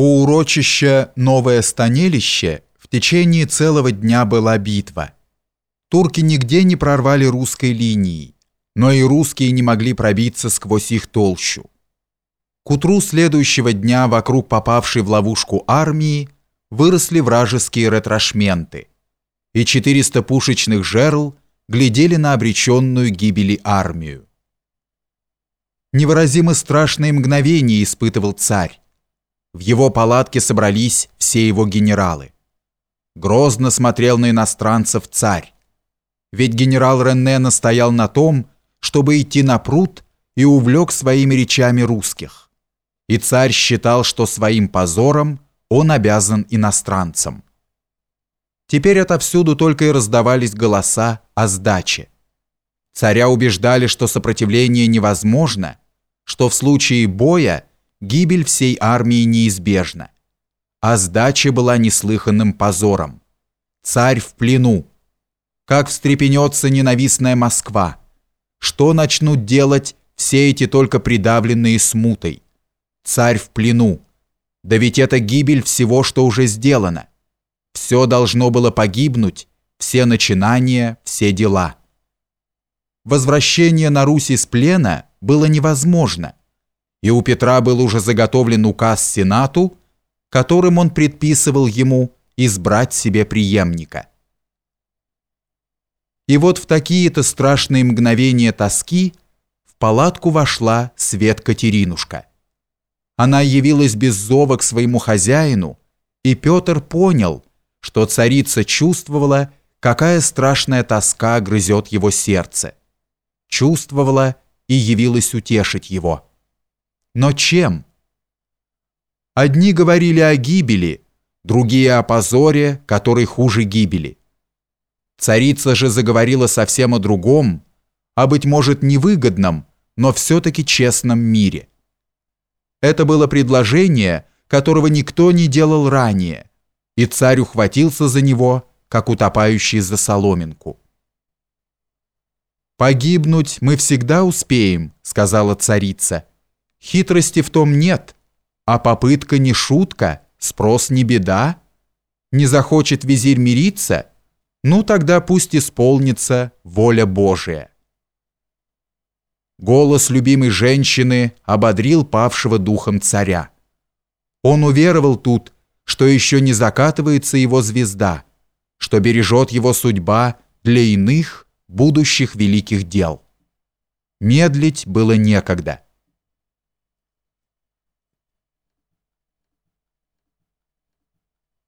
У урочища Новое Станелище в течение целого дня была битва. Турки нигде не прорвали русской линии, но и русские не могли пробиться сквозь их толщу. К утру следующего дня вокруг попавшей в ловушку армии выросли вражеские ретрошменты, и 400 пушечных жерл глядели на обреченную гибели армию. Невыразимо страшные мгновения испытывал царь. В его палатке собрались все его генералы. Грозно смотрел на иностранцев царь. Ведь генерал Ренне настоял на том, чтобы идти на пруд и увлек своими речами русских. И царь считал, что своим позором он обязан иностранцам. Теперь отовсюду только и раздавались голоса о сдаче. Царя убеждали, что сопротивление невозможно, что в случае боя гибель всей армии неизбежна. А сдача была неслыханным позором. Царь в плену. Как встрепенется ненавистная Москва? Что начнут делать все эти только придавленные смутой? Царь в плену. Да ведь это гибель всего, что уже сделано. Все должно было погибнуть, все начинания, все дела. Возвращение на Русь из плена было невозможно, и у Петра был уже заготовлен указ Сенату, которым он предписывал ему избрать себе преемника. И вот в такие-то страшные мгновения тоски в палатку вошла Свет Катеринушка. Она явилась без зова к своему хозяину, и Петр понял, что царица чувствовала, какая страшная тоска грызет его сердце. Чувствовала и явилась утешить его. Но чем? Одни говорили о гибели, другие о позоре, который хуже гибели. Царица же заговорила совсем о другом, а, быть может, невыгодном, но все-таки честном мире. Это было предложение, которого никто не делал ранее, и царь ухватился за него, как утопающий за соломинку. «Погибнуть мы всегда успеем», — сказала царица. «Хитрости в том нет, а попытка не шутка, спрос не беда. Не захочет визирь мириться, ну тогда пусть исполнится воля Божия». Голос любимой женщины ободрил павшего духом царя. Он уверовал тут, что еще не закатывается его звезда, что бережет его судьба для иных, будущих великих дел. Медлить было некогда.